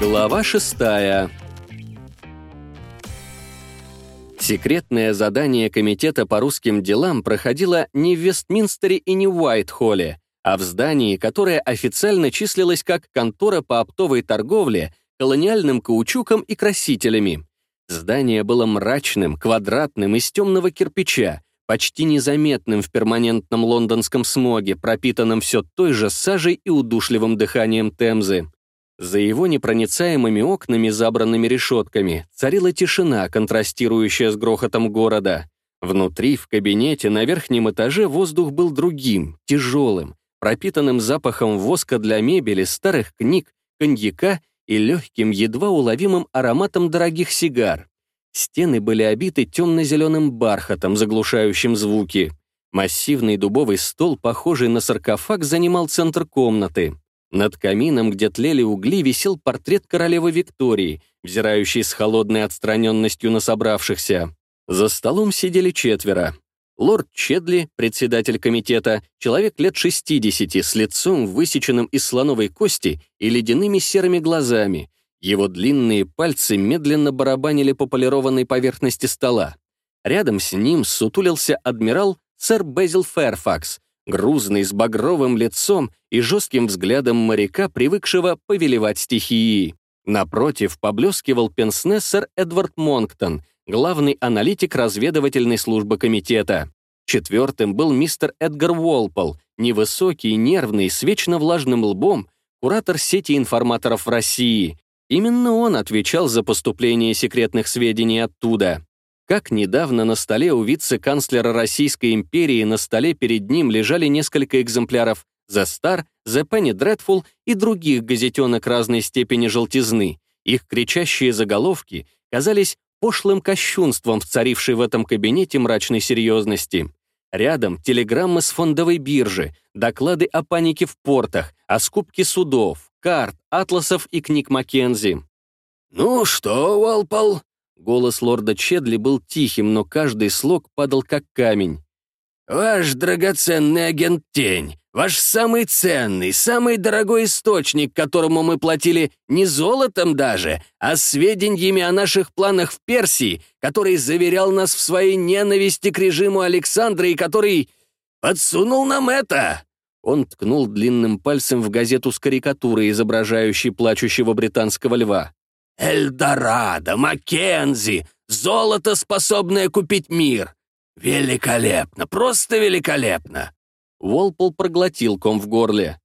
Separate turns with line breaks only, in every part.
Глава шестая. Секретное задание Комитета по русским делам проходило не в Вестминстере и не в Уайт-Холле, а в здании, которое официально числилось как контора по оптовой торговле, колониальным каучуком и красителями. Здание было мрачным, квадратным, из темного кирпича, почти незаметным в перманентном лондонском смоге, пропитанном все той же сажей и удушливым дыханием Темзы. За его непроницаемыми окнами, забранными решетками, царила тишина, контрастирующая с грохотом города. Внутри, в кабинете, на верхнем этаже воздух был другим, тяжелым, пропитанным запахом воска для мебели, старых книг, коньяка и легким, едва уловимым ароматом дорогих сигар. Стены были обиты темно-зеленым бархатом, заглушающим звуки. Массивный дубовый стол, похожий на саркофаг, занимал центр комнаты. Над камином, где тлели угли, висел портрет королевы Виктории, взирающий с холодной отстраненностью на собравшихся. За столом сидели четверо. Лорд Чедли, председатель комитета, человек лет 60, с лицом, высеченным из слоновой кости и ледяными серыми глазами. Его длинные пальцы медленно барабанили по полированной поверхности стола. Рядом с ним сутулился адмирал сэр Безил Фэрфакс, грузный, с багровым лицом и жестким взглядом моряка, привыкшего повелевать стихией. Напротив поблескивал пенсне сэр Эдвард Монктон, главный аналитик разведывательной службы комитета. Четвертым был мистер Эдгар Уолпол, невысокий, нервный, с вечно влажным лбом, куратор сети информаторов в России. Именно он отвечал за поступление секретных сведений оттуда. Как недавно на столе у вице-канцлера Российской империи на столе перед ним лежали несколько экземпляров «The Star», «The Penny Dreadful» и других газетенок разной степени желтизны. Их кричащие заголовки казались пошлым кощунством в царившей в этом кабинете мрачной серьезности. Рядом телеграммы с фондовой биржи, доклады о панике в портах, о скупке судов, карт, атласов и книг Маккензи.
«Ну что, Уолпол,
Голос лорда Чедли был тихим, но каждый слог падал как камень.
«Ваш драгоценный агент Тень, ваш самый ценный, самый дорогой источник, которому мы платили не золотом даже, а сведениями о наших планах в Персии, который заверял нас в своей ненависти к режиму Александра и который подсунул нам это!»
Он ткнул длинным пальцем в газету с карикатурой, изображающей плачущего британского льва.
Эльдорадо, Маккензи, золото, способное купить мир. Великолепно, просто великолепно!»
Волпол проглотил ком в горле.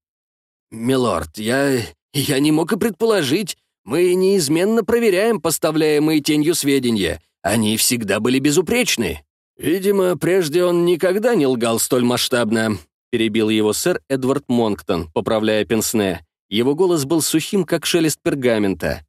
«Милорд, я... я не мог и предположить. Мы неизменно проверяем поставляемые тенью сведения. Они всегда были безупречны. Видимо, прежде он никогда не лгал столь масштабно»,
перебил его сэр Эдвард Монктон, поправляя пенсне. Его голос был сухим, как шелест пергамента.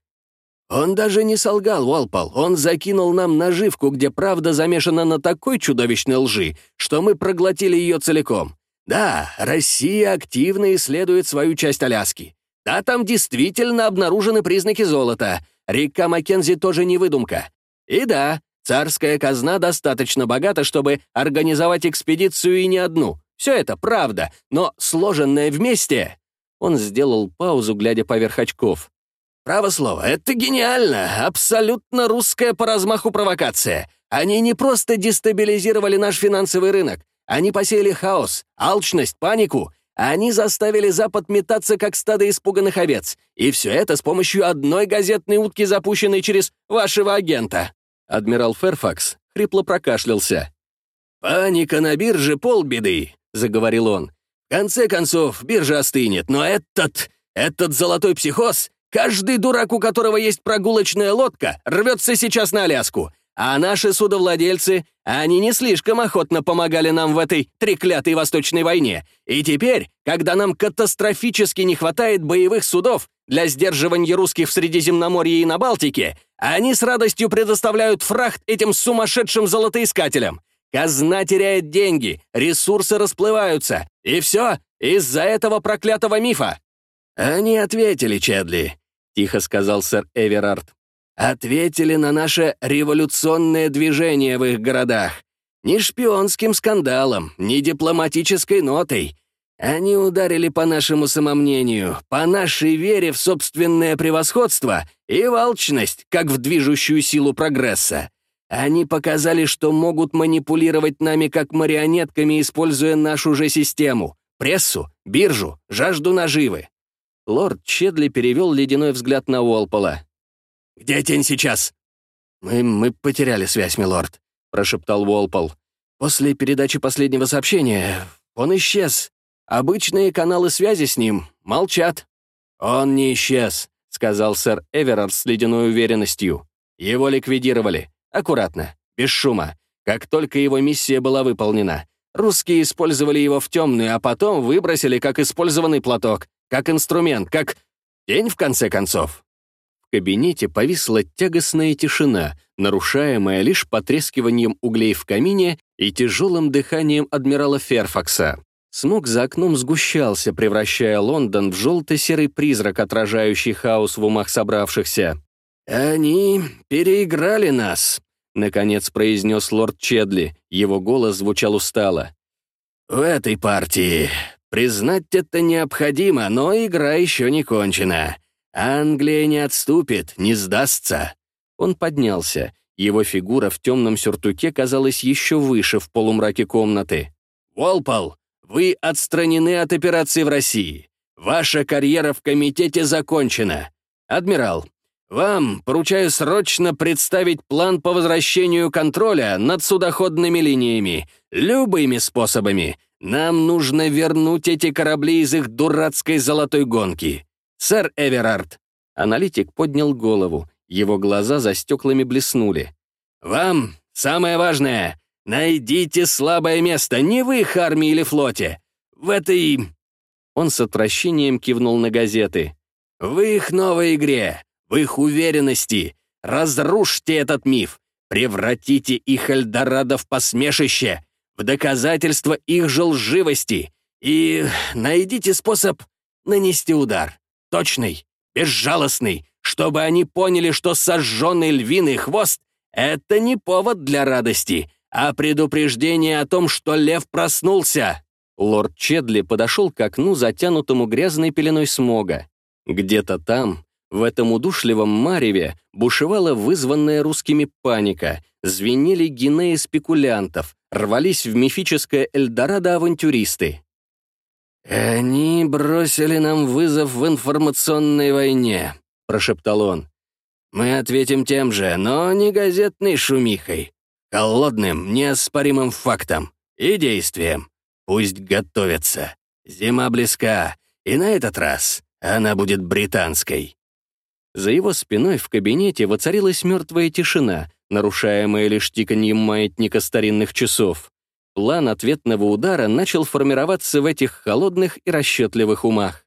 Он даже не солгал, Уолпол. Он закинул нам наживку, где правда замешана на такой чудовищной лжи, что мы проглотили ее целиком. Да, Россия активно исследует свою часть Аляски. Да, там действительно обнаружены признаки золота. Река Маккензи тоже не выдумка. И да, царская казна достаточно богата, чтобы организовать экспедицию и не одну. Все это правда, но сложенное вместе...
Он сделал паузу, глядя поверх очков.
Право слово, это гениально, абсолютно русская по размаху провокация. Они не просто дестабилизировали наш финансовый рынок, они посеяли хаос, алчность, панику. Они заставили Запад метаться, как стадо испуганных овец. И все это с помощью одной газетной утки, запущенной через вашего агента.
Адмирал Ферфакс хрипло прокашлялся.
«Паника на бирже — полбеды», — заговорил он. «В конце концов, биржа остынет, но этот... этот золотой психоз Каждый дурак, у которого есть прогулочная лодка, рвется сейчас на Аляску. А наши судовладельцы, они не слишком охотно помогали нам в этой треклятой Восточной войне. И теперь, когда нам катастрофически не хватает боевых судов для сдерживания русских в Средиземноморье и на Балтике, они с радостью предоставляют фрахт этим сумасшедшим золотоискателям. Казна теряет деньги, ресурсы расплываются. И все из-за этого проклятого мифа. Они ответили, Чедли. — тихо сказал сэр Эверард. «Ответили на наше революционное движение в их городах. Ни шпионским скандалом, ни дипломатической нотой. Они ударили по нашему самомнению, по нашей вере в собственное превосходство и волчность, как в движущую силу прогресса. Они показали, что могут манипулировать нами как марионетками, используя нашу же систему — прессу, биржу, жажду наживы. Лорд Чедли перевел ледяной взгляд на Уолпола. «Где тень сейчас?» «Мы, мы потеряли связь, милорд», — прошептал Уолпол. «После передачи последнего сообщения он исчез. Обычные каналы связи с ним молчат». «Он не исчез», — сказал сэр Эверард с ледяной уверенностью. «Его ликвидировали. Аккуратно, без шума. Как только его миссия была выполнена. Русские использовали его в темную, а потом выбросили как использованный платок, как инструмент, как... День, в конце концов». В кабинете повисла тягостная тишина, нарушаемая лишь потрескиванием углей в камине и тяжелым дыханием адмирала Ферфакса. Смог за окном сгущался, превращая Лондон в желто-серый призрак, отражающий хаос в умах собравшихся. «Они переиграли нас», — наконец произнес лорд Чедли. Его голос звучал устало. «В этой партии. Признать это необходимо, но игра еще не кончена. Англия не отступит, не сдастся». Он поднялся. Его фигура в темном сюртуке казалась еще выше в полумраке комнаты. «Волпол, вы отстранены от операции в России. Ваша карьера в комитете закончена. Адмирал, вам поручаю срочно представить план по возвращению контроля над судоходными линиями, любыми способами. Нам нужно вернуть эти корабли из их дурацкой золотой гонки. Сэр Эверард. Аналитик поднял голову. Его глаза за стеклами блеснули. «Вам самое важное Найдите слабое место, не в их армии или флоте. В этой...» Он с отвращением кивнул на газеты. «В их новой игре, в их уверенности. Разрушьте этот миф. Превратите их Эльдорадо в посмешище, в доказательство их же лживости. И найдите способ нанести удар. Точный, безжалостный, чтобы они поняли, что сожженный львиный хвост — это не повод для радости, а предупреждение о том, что лев проснулся!» Лорд Чедли подошел к окну, затянутому грязной пеленой смога. Где-то там, в этом удушливом мареве, бушевала вызванная русскими паника, звенели гинеи спекулянтов, рвались в мифическое Эльдорадо авантюристы. «Они бросили нам вызов в информационной войне», — прошептал он. «Мы ответим тем же, но не газетной шумихой холодным, неоспоримым фактом и действием. Пусть готовятся. Зима близка, и на этот раз она будет британской. За его спиной в кабинете воцарилась мертвая тишина, нарушаемая лишь тиканьем маятника старинных часов. План ответного удара начал формироваться в этих холодных и расчетливых умах.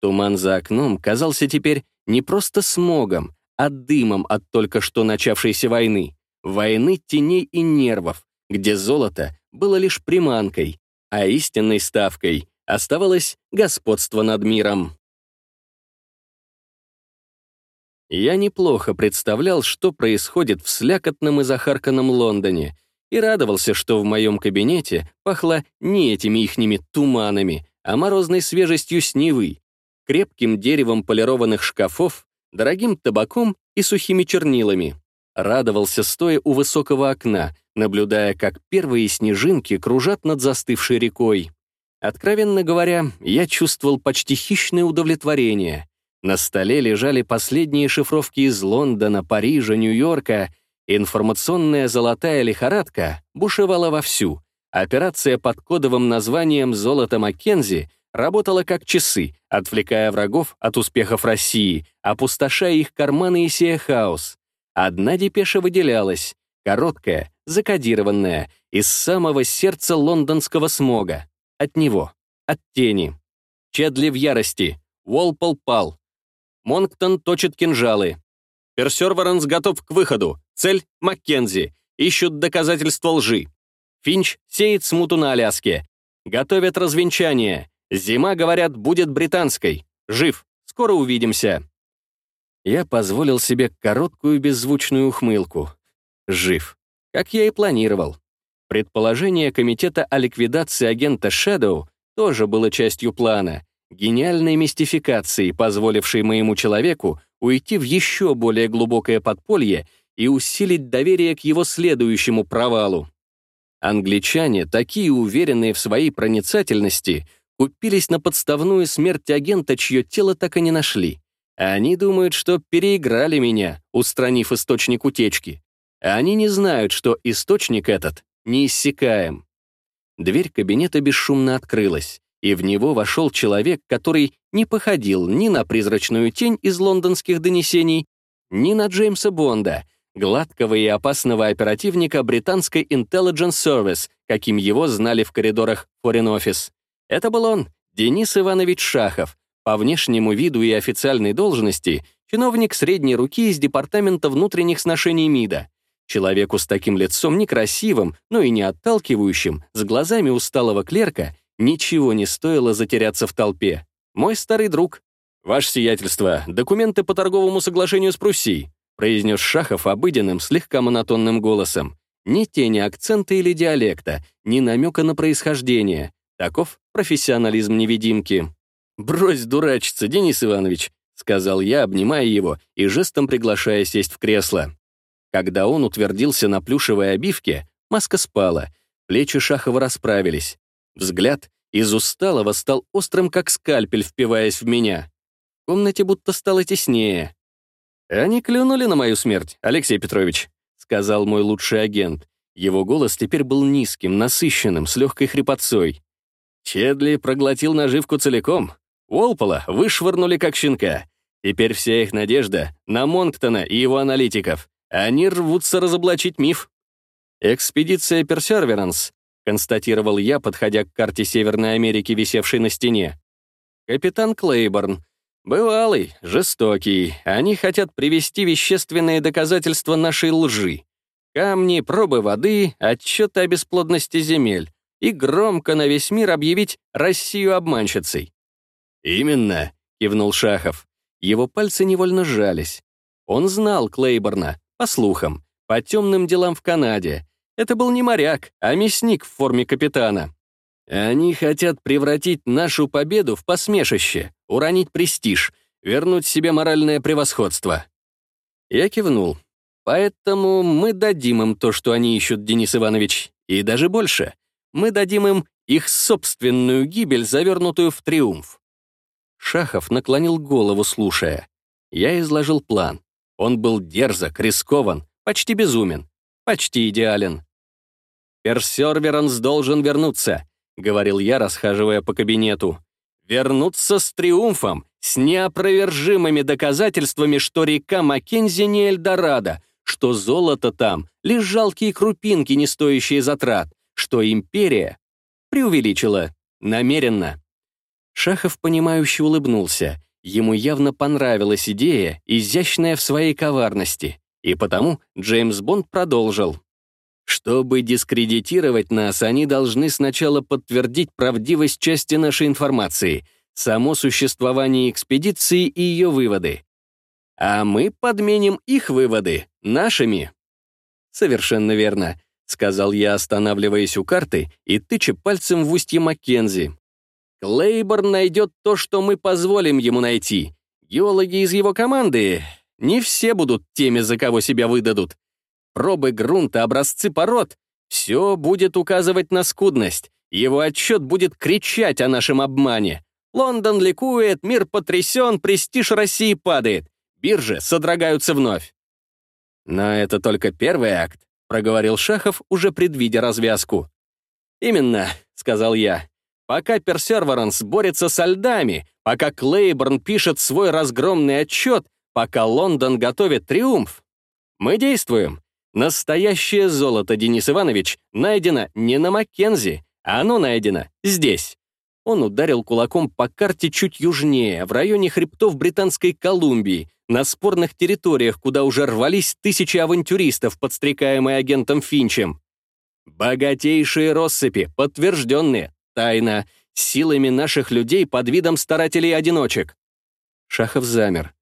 Туман за окном казался теперь не просто смогом, а дымом от только что начавшейся войны войны теней и нервов, где золото было лишь приманкой, а истинной ставкой оставалось господство над миром. Я неплохо представлял, что происходит в слякотном и захарканном Лондоне, и радовался, что в моем кабинете пахло не этими ихними туманами, а морозной свежестью снивы, крепким деревом полированных шкафов, дорогим табаком и сухими чернилами. Радовался, стоя у высокого окна, наблюдая, как первые снежинки кружат над застывшей рекой. Откровенно говоря, я чувствовал почти хищное удовлетворение. На столе лежали последние шифровки из Лондона, Парижа, Нью-Йорка. Информационная золотая лихорадка бушевала вовсю. Операция под кодовым названием «Золото Маккензи» работала как часы, отвлекая врагов от успехов России, опустошая их карманы и сея хаос. Одна депеша выделялась, короткая, закодированная, из самого сердца лондонского смога. От него, от тени. Чедли в ярости. Уолпол пал. Монктон точит кинжалы. Персерворенс готов к выходу. Цель — Маккензи. Ищут доказательства лжи. Финч сеет смуту на Аляске. Готовят развенчание. Зима, говорят, будет британской. Жив. Скоро увидимся. Я позволил себе короткую беззвучную ухмылку. Жив. Как я и планировал. Предположение комитета о ликвидации агента Shadow
тоже было частью плана, гениальной мистификации, позволившей моему человеку уйти в еще более глубокое подполье и усилить доверие к его следующему провалу. Англичане, такие уверенные в своей проницательности, купились на подставную смерть агента, чье тело так и не нашли. Они думают, что переиграли меня, устранив источник утечки. Они не знают, что источник этот неиссякаем. Дверь кабинета бесшумно открылась, и в него вошел человек, который не походил ни на призрачную тень из лондонских донесений, ни на Джеймса Бонда, гладкого и опасного оперативника британской Intelligence Service, каким его знали в коридорах Foreign Office. Это был он, Денис Иванович Шахов, по внешнему виду и официальной должности, чиновник средней руки из Департамента внутренних сношений МИДа. Человеку с таким лицом некрасивым, но и не отталкивающим, с глазами усталого клерка, ничего не стоило затеряться в толпе. Мой старый друг. «Ваше сиятельство, документы по торговому соглашению с Пруссией», произнес Шахов обыденным, слегка монотонным голосом. Ни тени акцента или диалекта, ни намека на происхождение. Таков профессионализм невидимки. «Брось дурачиться, Денис Иванович», — сказал я, обнимая его и жестом приглашая сесть в кресло. Когда он утвердился на плюшевой обивке, маска спала, плечи Шахова расправились. Взгляд из усталого стал острым, как скальпель, впиваясь в меня. В комнате будто стало теснее. «Они клюнули на мою смерть, Алексей Петрович», — сказал мой лучший агент. Его голос теперь был низким, насыщенным, с легкой хрипотцой. Чедли проглотил наживку целиком. Уолпола вышвырнули как щенка. Теперь вся их надежда на Монктона и его аналитиков. Они рвутся разоблачить миф. «Экспедиция Персерверанс», — констатировал я, подходя к карте Северной Америки, висевшей на стене. «Капитан Клейборн. Бывалый, жестокий. Они хотят привести вещественные доказательства нашей лжи. Камни, пробы воды, отчеты о бесплодности земель. И громко на весь мир объявить Россию обманщицей». «Именно», — кивнул Шахов. Его пальцы невольно сжались. Он знал Клейборна, по слухам, по темным делам в Канаде. Это был не моряк, а мясник в форме капитана. Они хотят превратить нашу победу в посмешище, уронить престиж, вернуть себе моральное превосходство. Я кивнул. Поэтому мы дадим им то, что они ищут, Денис Иванович, и даже больше. Мы дадим им их собственную гибель, завернутую в триумф. Шахов наклонил голову, слушая. Я изложил план. Он был дерзок, рискован, почти безумен, почти идеален. «Персерверанс должен вернуться», — говорил я, расхаживая по кабинету. «Вернуться с триумфом, с неопровержимыми доказательствами, что река Маккензи не Эльдорадо, что золото там — лишь жалкие крупинки, не стоящие затрат, что империя преувеличила, намеренно». Шахов, понимающе улыбнулся. Ему явно понравилась идея, изящная в своей коварности, и потому Джеймс Бонд продолжил. Чтобы дискредитировать нас, они должны сначала подтвердить правдивость части нашей информации, само существование экспедиции и ее выводы. А мы подменим их выводы нашими. Совершенно верно, сказал я, останавливаясь у карты и тыча пальцем в устье Маккензи. Клейборн найдет то, что мы позволим ему найти. Геологи из его команды не все будут теми, за кого себя выдадут. Пробы грунта, образцы пород — все будет указывать на скудность. Его отчет будет кричать о нашем обмане. Лондон ликует, мир потрясен, престиж России падает. Биржи содрогаются вновь. «Но это только первый акт», — проговорил Шахов, уже предвидя развязку. «Именно», — сказал я. Пока Персерверанс борется со льдами, пока Клейборн пишет свой разгромный отчет, пока Лондон готовит триумф, мы действуем. Настоящее золото, Денис Иванович, найдено не на Маккензи, а оно найдено здесь. Он ударил кулаком по карте чуть южнее, в районе хребтов Британской Колумбии, на спорных территориях, куда уже рвались тысячи авантюристов, подстрекаемые агентом Финчем. Богатейшие россыпи, подтвержденные, Тайна. Силами наших людей под видом старателей-одиночек. Шахов замер.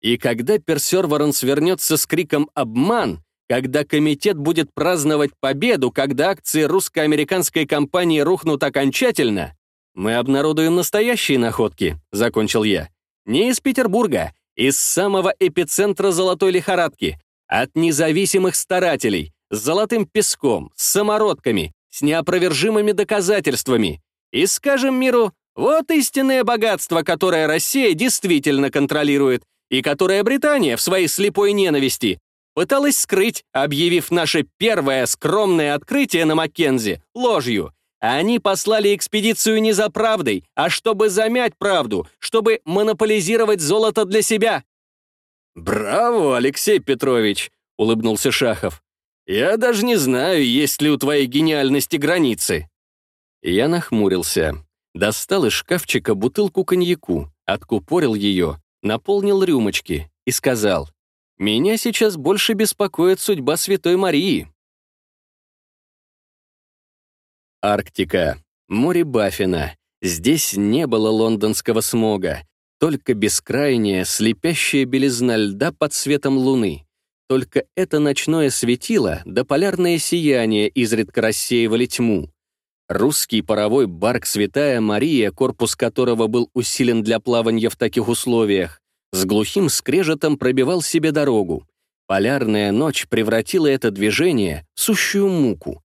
И когда Персерворон свернется с криком «Обман!», когда комитет будет праздновать победу, когда акции русско-американской компании рухнут окончательно, мы обнародуем настоящие находки», — закончил я. «Не из Петербурга, из самого эпицентра золотой лихорадки, от независимых старателей, с золотым песком, с самородками, с неопровержимыми доказательствами. И скажем миру, вот истинное богатство, которое Россия действительно контролирует, и которое Британия в своей слепой ненависти пыталась скрыть, объявив наше первое скромное открытие на Маккензи ложью. Они послали экспедицию не за правдой, а чтобы замять правду, чтобы монополизировать золото для себя.
«Браво, Алексей Петрович!» — улыбнулся Шахов. «Я даже не знаю, есть ли у твоей гениальности границы».
Я нахмурился. Достал из шкафчика бутылку коньяку, откупорил ее, наполнил рюмочки и сказал, «Меня сейчас больше беспокоит судьба Святой Марии». Арктика. Море Баффина. Здесь не было лондонского смога, только бескрайняя, слепящая белизна льда под светом луны. Только это ночное светило да полярное сияние изредка рассеивали тьму. Русский паровой барк «Святая Мария», корпус которого был усилен для плавания в таких условиях, с глухим скрежетом пробивал себе дорогу. Полярная ночь превратила это движение в сущую муку.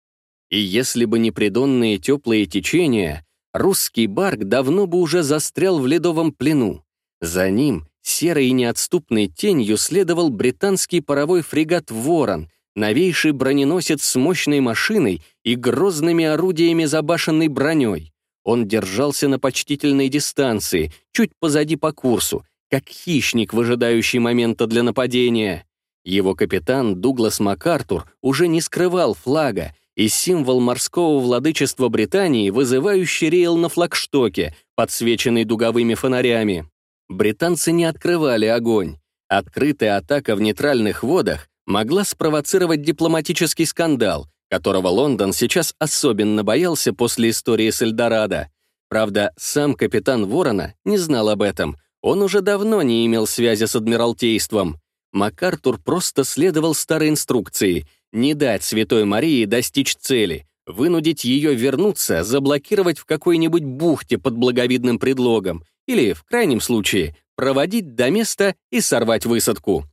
И если бы не придонные теплые течения, русский барк давно бы уже застрял в ледовом плену. За ним серой и неотступной тенью следовал британский паровой фрегат «Ворон», новейший броненосец с мощной машиной и грозными орудиями забашенной броней. Он держался на почтительной дистанции, чуть позади по курсу, как хищник, выжидающий момента для нападения. Его капитан Дуглас МакАртур уже не скрывал флага, и символ морского владычества Британии вызывающе реял на флагштоке, подсвеченный дуговыми фонарями. Британцы не открывали огонь. Открытая атака в нейтральных водах могла спровоцировать дипломатический скандал, которого Лондон сейчас особенно боялся после истории с Эльдорадо. Правда, сам капитан Ворона не знал об этом. Он уже давно не имел связи с Адмиралтейством. МакАртур просто следовал старой инструкции — не дать Святой Марии достичь цели, вынудить ее вернуться, заблокировать в какой-нибудь бухте под благовидным предлогом или, в крайнем случае, проводить до места и сорвать высадку.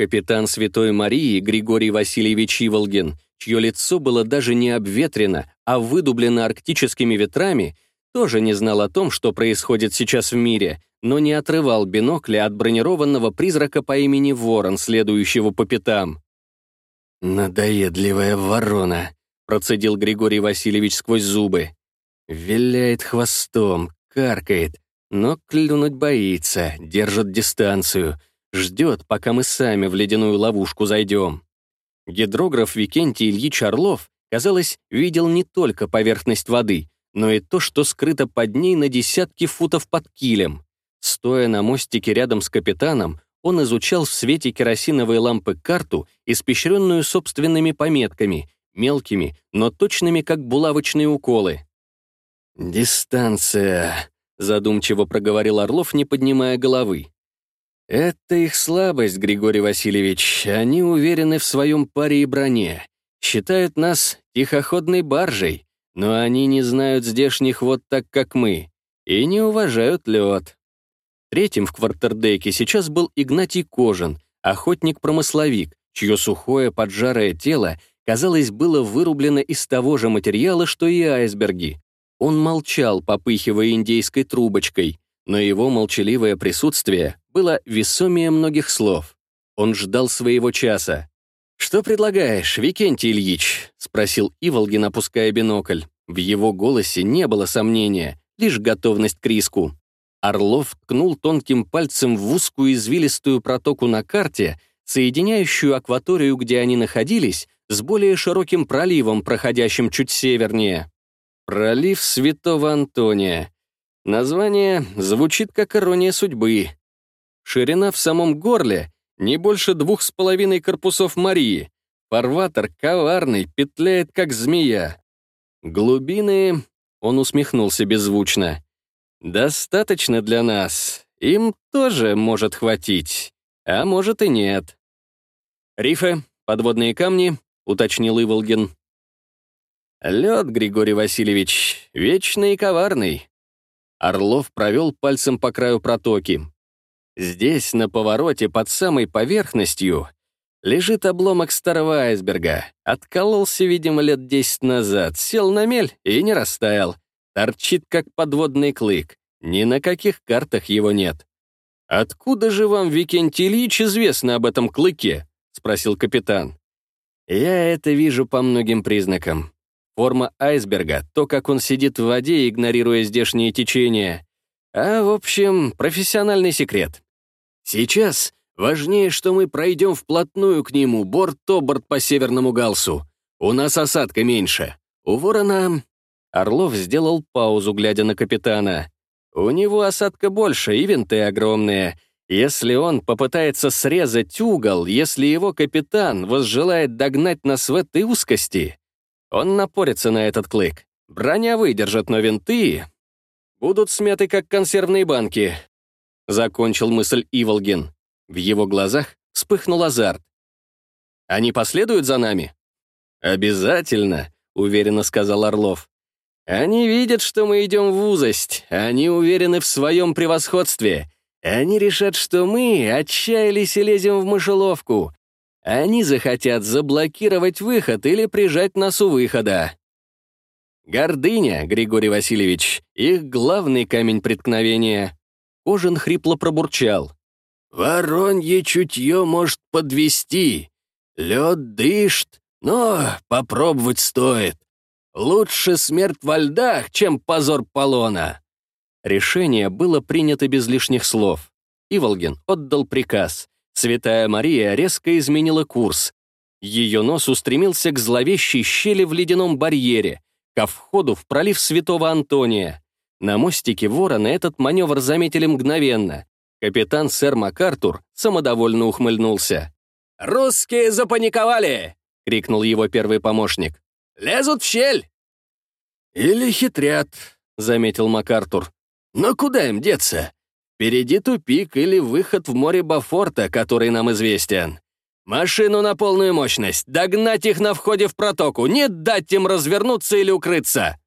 Капитан Святой Марии Григорий Васильевич Иволгин, чье лицо было даже не обветрено, а выдублено арктическими ветрами, тоже не знал о том, что происходит сейчас в мире, но не отрывал бинокля от бронированного призрака по имени Ворон, следующего по пятам. «Надоедливая ворона», — процедил Григорий Васильевич сквозь зубы. Виляет хвостом, каркает, но клюнуть боится, держит дистанцию — Ждет, пока мы сами в ледяную ловушку зайдем. Гидрограф Викентий Ильич Орлов, казалось, видел не только поверхность воды, но и то, что скрыто под ней на десятки футов под килем. Стоя на мостике рядом с капитаном, он изучал в свете керосиновой лампы карту, испещренную собственными пометками, мелкими, но точными, как булавочные уколы. «Дистанция», — задумчиво проговорил Орлов, не поднимая головы. Это их слабость, Григорий Васильевич. Они уверены в своем паре и броне. Считают нас тихоходной баржей, но они не знают здешних вот так, как мы, и не уважают лед. Третьим в квартердеке сейчас был Игнатий Кожин, охотник-промысловик, чье сухое поджарое тело, казалось, было вырублено из того же материала, что и айсберги. Он молчал, попыхивая индейской трубочкой, но его молчаливое присутствие было весомее многих слов. Он ждал своего часа. «Что предлагаешь, Викентий Ильич?» — спросил Иволгин, опуская бинокль. В его голосе не было сомнения, лишь готовность к риску. Орлов ткнул тонким пальцем в узкую извилистую протоку на карте, соединяющую акваторию, где они находились, с более широким проливом, проходящим чуть севернее. Пролив Святого Антония. Название звучит как ирония судьбы. Ширина в самом горле не больше двух с половиной корпусов Марии. Фарватер коварный, петляет как змея. Глубины... Он усмехнулся беззвучно. «Достаточно для нас. Им тоже может хватить. А может и нет». «Рифы, подводные камни», — уточнил Иволгин. «Лед, Григорий Васильевич, вечный и коварный. Орлов провел пальцем по краю протоки. Здесь, на повороте, под самой поверхностью, лежит обломок старого айсберга. Откололся, видимо, лет десять назад, сел на мель и не растаял. Торчит, как подводный клык. Ни на каких картах его нет. «Откуда же вам, Викентий Ильич, известно об этом клыке?» — спросил капитан. «Я это вижу по многим признакам. Форма айсберга, то, как он сидит в воде, игнорируя здешние течения. А, в общем, профессиональный секрет. Сейчас важнее, что мы пройдем вплотную к нему, борт-то-борт по северному галсу. У нас осадка меньше. У ворона...» Орлов сделал паузу, глядя на капитана. У него осадка больше и винты огромные. Если он попытается срезать угол, если его капитан возжелает догнать нас в этой узкости, он напорится на этот клык. Броня выдержит, но винты будут смяты, как консервные банки. Закончил мысль Иволгин. В его глазах вспыхнул азарт. «Они последуют за нами?» «Обязательно», — уверенно сказал Орлов. Они видят, что мы идем в узость, они уверены в своем превосходстве. Они решат, что мы отчаялись и лезем в мышеловку. Они захотят заблокировать выход или прижать нас у выхода. Гордыня, Григорий Васильевич, их главный камень преткновения. Кожин хрипло пробурчал. Воронье чутье может подвести. Лед дышит, но попробовать стоит. Лучше смерть во льдах, чем позор Полона!» Решение было принято без лишних слов. Иволгин отдал приказ. Святая Мария резко изменила курс. Ее нос устремился к зловещей щели в ледяном барьере, ко входу в пролив Святого Антония. На мостике Ворона этот маневр заметили мгновенно. Капитан сэр МакАртур самодовольно ухмыльнулся. «Русские запаниковали!» — крикнул его первый помощник. Лезут в щель!» «Или хитрят», — заметил МакАртур. «Но куда им деться? Впереди тупик или выход в море Бафорта, который нам известен. Машину на полную мощность, догнать их на входе в протоку, не дать им развернуться или укрыться!»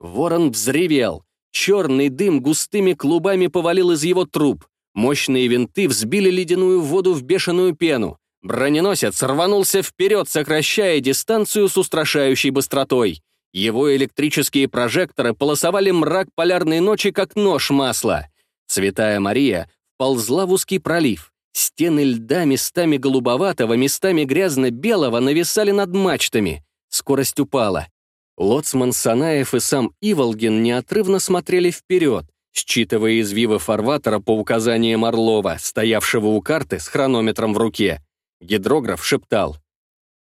Ворон взревел. Черный дым густыми клубами повалил из его труб. Мощные винты взбили ледяную воду в бешеную пену. Броненосец рванулся вперед, сокращая дистанцию с устрашающей быстротой. Его электрические прожекторы полосовали мрак полярной ночи, как нож масла. Святая Мария ползла в узкий пролив. Стены льда местами голубоватого, местами грязно-белого нависали над мачтами. Скорость упала. Лоцман Санаев и сам Иволгин неотрывно смотрели вперед, считывая извивы фарватера по указаниям Орлова, стоявшего у карты с хронометром в руке. Гидрограф шептал.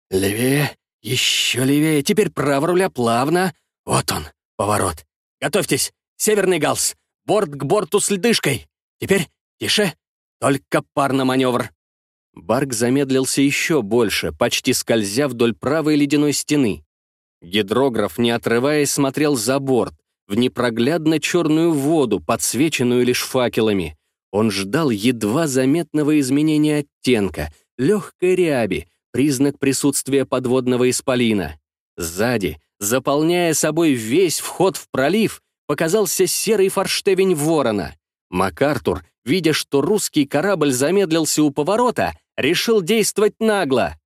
«Левее, еще левее, теперь право руля плавно. Вот он, поворот. Готовьтесь, северный галс, борт к борту с льдышкой. Теперь тише, только пар на маневр». Барк замедлился еще больше, почти скользя вдоль правой ледяной стены. Гидрограф, не отрываясь, смотрел за борт, в непроглядно черную воду, подсвеченную лишь факелами. Он ждал едва заметного изменения оттенка — легкой ряби, признак присутствия подводного исполина. Сзади, заполняя собой весь вход в пролив, показался серый форштевень ворона. МакАртур, видя, что русский корабль замедлился у поворота, решил действовать нагло.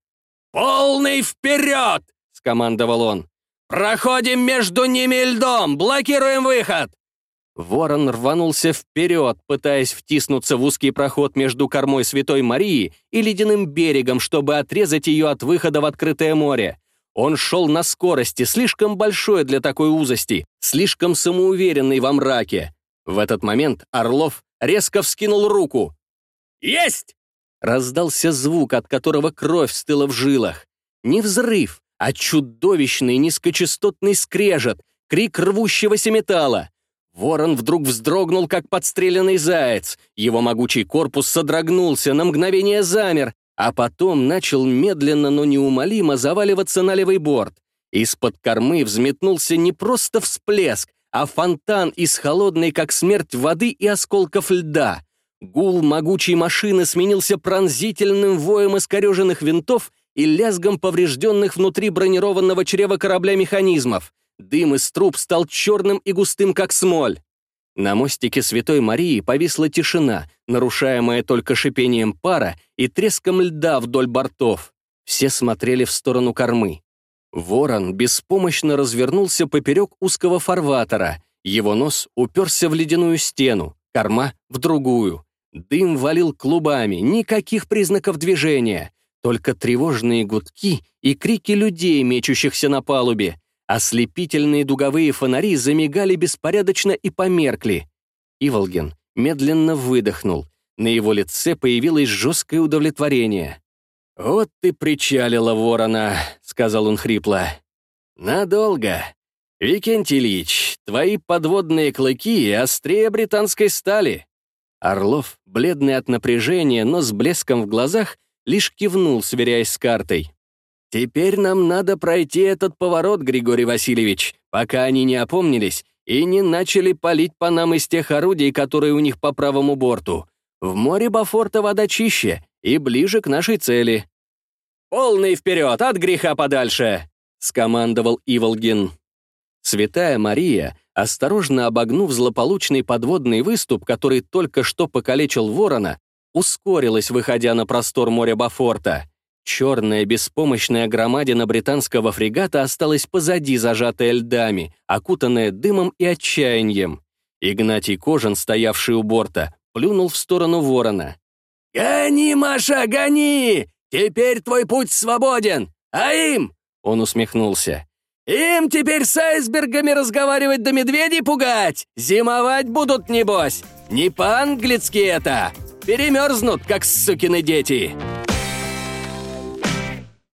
«Полный вперед!» — скомандовал он. «Проходим между ними льдом! Блокируем выход!» Ворон рванулся вперед, пытаясь втиснуться в узкий проход между кормой Святой Марии и ледяным берегом, чтобы отрезать ее от выхода в открытое море. Он шел на скорости, слишком большой для такой узости, слишком самоуверенный во мраке. В этот момент Орлов резко вскинул руку. «Есть!» Раздался звук, от которого кровь стыла в жилах. Не взрыв, а чудовищный низкочастотный скрежет, крик рвущегося металла. Ворон вдруг вздрогнул, как подстреленный заяц. Его могучий корпус содрогнулся, на мгновение замер, а потом начал медленно, но неумолимо заваливаться на левый борт. Из-под кормы взметнулся не просто всплеск, а фонтан из холодной, как смерть, воды и осколков льда. Гул могучей машины сменился пронзительным воем искореженных винтов и лязгом поврежденных внутри бронированного чрева корабля механизмов. Дым из труб стал черным и густым, как смоль. На мостике Святой Марии повисла тишина, нарушаемая только шипением пара и треском льда вдоль бортов. Все смотрели в сторону кормы. Ворон беспомощно развернулся поперек узкого фарватера. Его нос уперся в ледяную стену, корма — в другую. Дым валил клубами, никаких признаков движения. Только тревожные гудки и крики людей, мечущихся на палубе. Ослепительные дуговые фонари замигали беспорядочно и померкли. Иволгин медленно выдохнул. На его лице появилось жесткое удовлетворение. «Вот ты причалила, ворона», — сказал он хрипло. «Надолго. Викентий Ильич, твои подводные клыки острее британской стали». Орлов, бледный от напряжения, но с блеском в глазах, лишь кивнул, сверяясь с картой. «Теперь нам надо пройти этот поворот, Григорий Васильевич, пока они не опомнились и не начали палить по нам из тех орудий, которые у них по правому борту. В море Бафорта вода чище и ближе к нашей цели». «Полный вперед, от греха подальше!» — скомандовал Иволгин. Святая Мария, осторожно обогнув злополучный подводный выступ, который только что покалечил ворона, ускорилась, выходя на простор моря Бафорта. Черная беспомощная громадина британского фрегата осталась позади, зажатая льдами, окутанная дымом и отчаянием. Игнатий Кожин, стоявший у борта, плюнул в сторону ворона. «Гони, Маша, гони! Теперь твой путь свободен! А им?» Он усмехнулся. «Им теперь с айсбергами разговаривать да медведей пугать! Зимовать будут, небось! Не по-английски это! Перемерзнут, как сукины дети!»